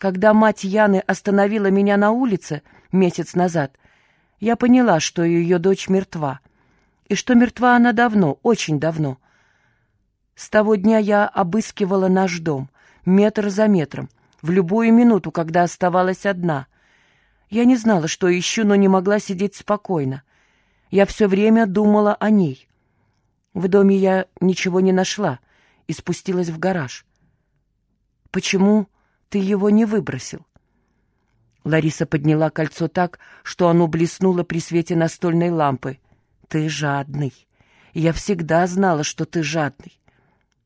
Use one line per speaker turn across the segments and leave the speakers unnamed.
Когда мать Яны остановила меня на улице месяц назад, я поняла, что ее дочь мертва. И что мертва она давно, очень давно. С того дня я обыскивала наш дом, метр за метром, в любую минуту, когда оставалась одна. Я не знала, что ищу, но не могла сидеть спокойно. Я все время думала о ней. В доме я ничего не нашла и спустилась в гараж. Почему ты его не выбросил?» Лариса подняла кольцо так, что оно блеснуло при свете настольной лампы. «Ты жадный. Я всегда знала, что ты жадный.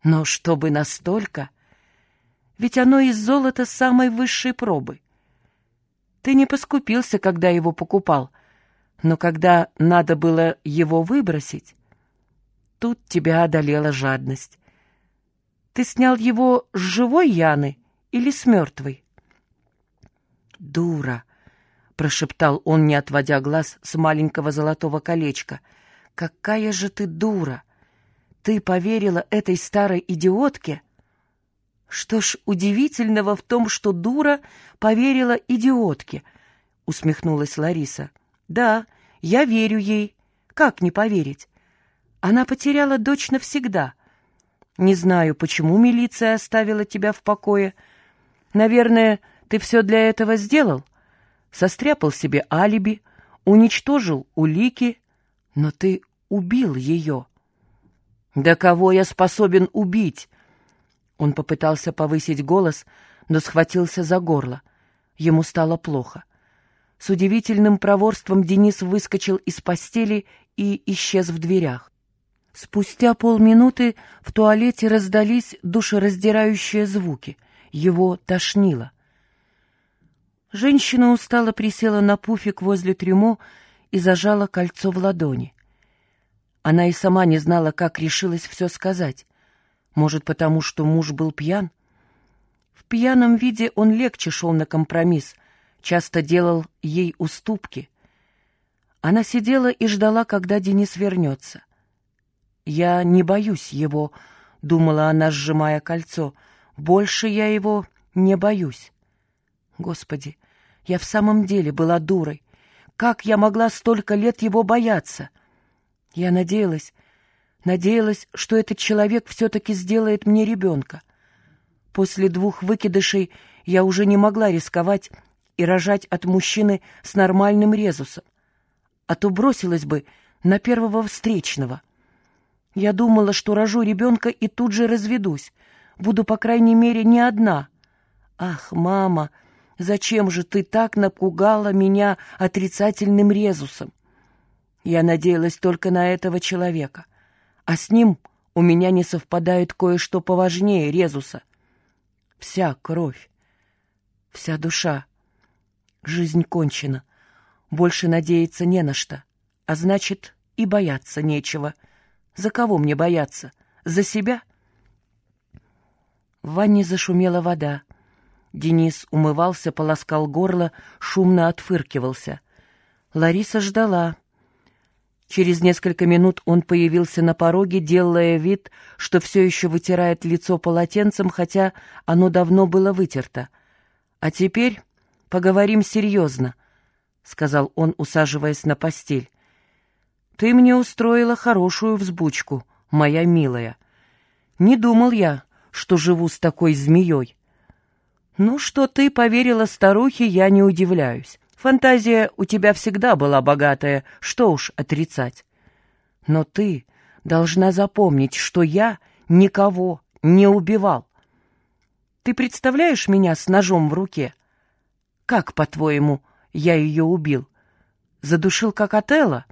Но чтобы настолько... Ведь оно из золота самой высшей пробы. Ты не поскупился, когда его покупал, но когда надо было его выбросить, тут тебя одолела жадность. Ты снял его с живой Яны или с мертвой? «Дура!» — прошептал он, не отводя глаз с маленького золотого колечка. «Какая же ты дура! Ты поверила этой старой идиотке?» «Что ж удивительного в том, что дура поверила идиотке?» — усмехнулась Лариса. «Да, я верю ей. Как не поверить? Она потеряла дочь навсегда. Не знаю, почему милиция оставила тебя в покое, — Наверное, ты все для этого сделал? Состряпал себе алиби, уничтожил улики, но ты убил ее. Да кого я способен убить? Он попытался повысить голос, но схватился за горло. Ему стало плохо. С удивительным проворством Денис выскочил из постели и исчез в дверях. Спустя полминуты в туалете раздались душераздирающие звуки — его тошнило. Женщина устало присела на пуфик возле трюмо и зажала кольцо в ладони. Она и сама не знала, как решилась все сказать. Может, потому что муж был пьян? В пьяном виде он легче шел на компромисс, часто делал ей уступки. Она сидела и ждала, когда Денис вернется. «Я не боюсь его», — думала она, сжимая кольцо, — больше я его не боюсь. Господи, я в самом деле была дурой. Как я могла столько лет его бояться? Я надеялась, надеялась, что этот человек все-таки сделает мне ребенка. После двух выкидышей я уже не могла рисковать и рожать от мужчины с нормальным резусом, а то бросилась бы на первого встречного. Я думала, что рожу ребенка и тут же разведусь, Буду, по крайней мере, не одна. Ах, мама, зачем же ты так напугала меня отрицательным резусом? Я надеялась только на этого человека, а с ним у меня не совпадает кое-что поважнее резуса. Вся кровь, вся душа. Жизнь кончена. Больше надеяться не на что. А значит, и бояться нечего. За кого мне бояться? За себя — в ванне зашумела вода. Денис умывался, полоскал горло, шумно отфыркивался. Лариса ждала. Через несколько минут он появился на пороге, делая вид, что все еще вытирает лицо полотенцем, хотя оно давно было вытерто. «А теперь поговорим серьезно», — сказал он, усаживаясь на постель. «Ты мне устроила хорошую взбучку, моя милая. Не думал я, что живу с такой змеей. Ну, что ты поверила старухе, я не удивляюсь. Фантазия у тебя всегда была богатая, что уж отрицать. Но ты должна запомнить, что я никого не убивал. Ты представляешь меня с ножом в руке? Как, по-твоему, я ее убил? Задушил, как Отелло?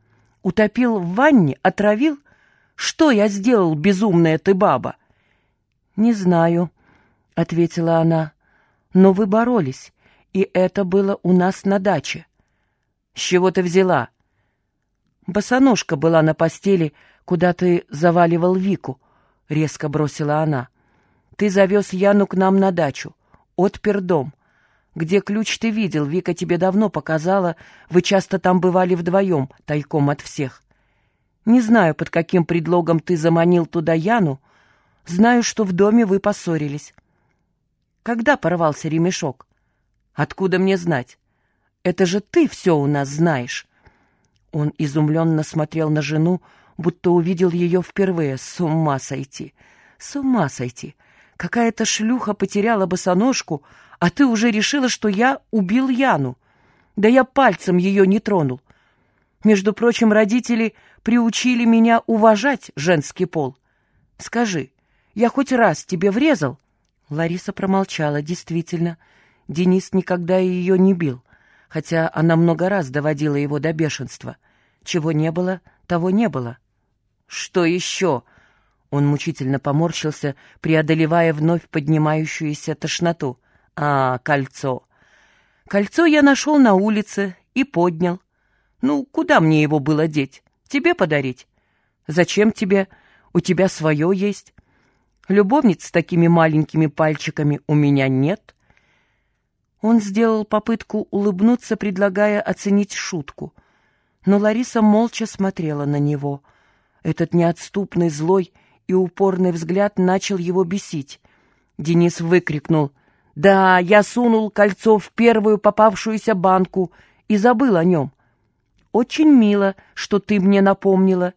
Утопил в ванне? Отравил? Что я сделал, безумная ты баба? «Не знаю», — ответила она, — «но вы боролись, и это было у нас на даче». «С чего ты взяла?» «Босоножка была на постели, куда ты заваливал Вику», — резко бросила она. «Ты завез Яну к нам на дачу, отпер дом. Где ключ ты видел, Вика тебе давно показала, вы часто там бывали вдвоем, тайком от всех. Не знаю, под каким предлогом ты заманил туда Яну, — Знаю, что в доме вы поссорились. Когда порвался ремешок? Откуда мне знать? Это же ты все у нас знаешь. Он изумленно смотрел на жену, будто увидел ее впервые. С ума сойти! С ума сойти! Какая-то шлюха потеряла босоножку, а ты уже решила, что я убил Яну. Да я пальцем ее не тронул. Между прочим, родители приучили меня уважать женский пол. Скажи, я хоть раз тебе врезал?» Лариса промолчала. Действительно, Денис никогда ее не бил, хотя она много раз доводила его до бешенства. Чего не было, того не было. «Что еще?» Он мучительно поморщился, преодолевая вновь поднимающуюся тошноту. «А, кольцо!» «Кольцо я нашел на улице и поднял. Ну, куда мне его было деть? Тебе подарить? Зачем тебе? У тебя свое есть. Любовниц с такими маленькими пальчиками у меня нет». Он сделал попытку улыбнуться, предлагая оценить шутку. Но Лариса молча смотрела на него. Этот неотступный, злой и упорный взгляд начал его бесить. Денис выкрикнул «Да, я сунул кольцо в первую попавшуюся банку и забыл о нем. Очень мило, что ты мне напомнила.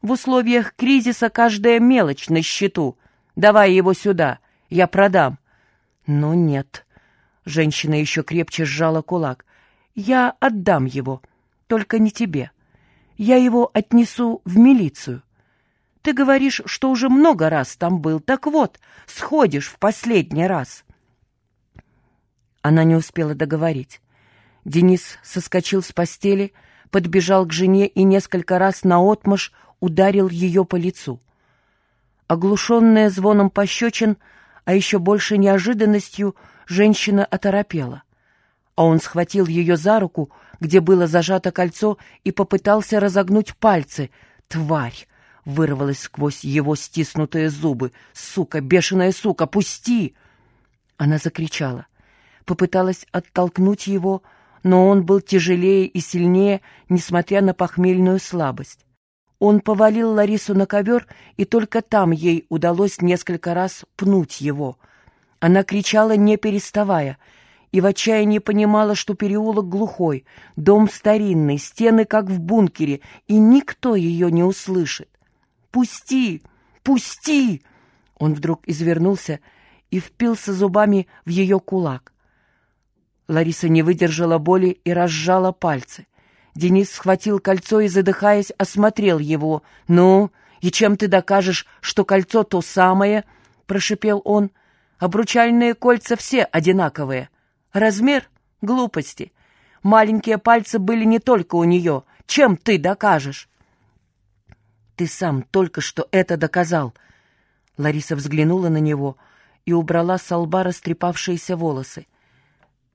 В условиях кризиса каждая мелочь на счету. Давай его сюда, я продам». Но нет. Женщина еще крепче сжала кулак. «Я отдам его, только не тебе. Я его отнесу в милицию. Ты говоришь, что уже много раз там был. Так вот, сходишь в последний раз». Она не успела договорить. Денис соскочил с постели, подбежал к жене и несколько раз наотмашь ударил ее по лицу. Оглушенная звоном пощечин, а еще больше неожиданностью, женщина оторопела. А он схватил ее за руку, где было зажато кольцо, и попытался разогнуть пальцы. «Тварь!» — вырвалась сквозь его стиснутые зубы. «Сука, бешеная сука, пусти!» Она закричала. Попыталась оттолкнуть его, но он был тяжелее и сильнее, несмотря на похмельную слабость. Он повалил Ларису на ковер, и только там ей удалось несколько раз пнуть его. Она кричала, не переставая, и в отчаянии понимала, что переулок глухой, дом старинный, стены как в бункере, и никто ее не услышит. «Пусти! Пусти!» Он вдруг извернулся и впился зубами в ее кулак. Лариса не выдержала боли и разжала пальцы. Денис схватил кольцо и, задыхаясь, осмотрел его. «Ну, и чем ты докажешь, что кольцо то самое?» — прошипел он. «Обручальные кольца все одинаковые. Размер — глупости. Маленькие пальцы были не только у нее. Чем ты докажешь?» «Ты сам только что это доказал». Лариса взглянула на него и убрала с лба растрепавшиеся волосы.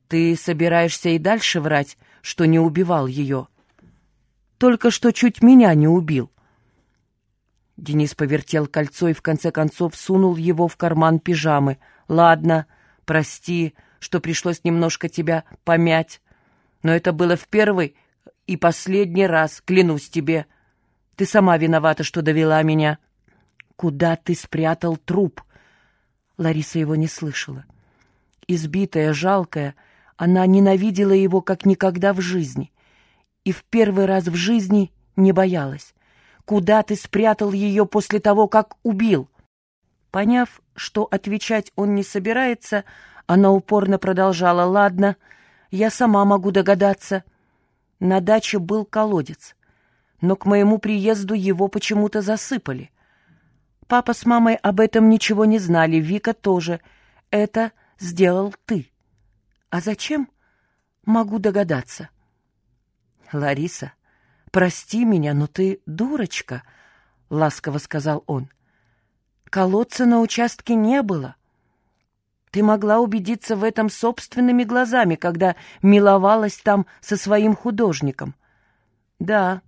«Ты собираешься и дальше врать, что не убивал ее?» «Только что чуть меня не убил». Денис повертел кольцо и в конце концов сунул его в карман пижамы. «Ладно, прости, что пришлось немножко тебя помять. Но это было в первый и последний раз, клянусь тебе. Ты сама виновата, что довела меня». «Куда ты спрятал труп?» Лариса его не слышала. Избитая, жалкая, она ненавидела его как никогда в жизни. И в первый раз в жизни не боялась. «Куда ты спрятал ее после того, как убил?» Поняв, что отвечать он не собирается, она упорно продолжала. «Ладно, я сама могу догадаться». На даче был колодец, но к моему приезду его почему-то засыпали. Папа с мамой об этом ничего не знали, Вика тоже. Это сделал ты. А зачем? Могу догадаться. Лариса, прости меня, но ты дурочка, — ласково сказал он. Колодца на участке не было. Ты могла убедиться в этом собственными глазами, когда миловалась там со своим художником. Да,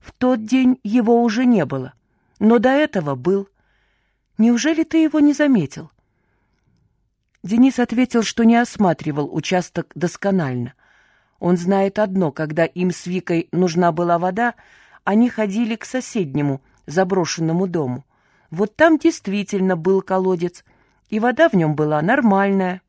в тот день его уже не было, но до этого был. Неужели ты его не заметил? Денис ответил, что не осматривал участок досконально. Он знает одно, когда им с Викой нужна была вода, они ходили к соседнему, заброшенному дому. Вот там действительно был колодец, и вода в нем была нормальная,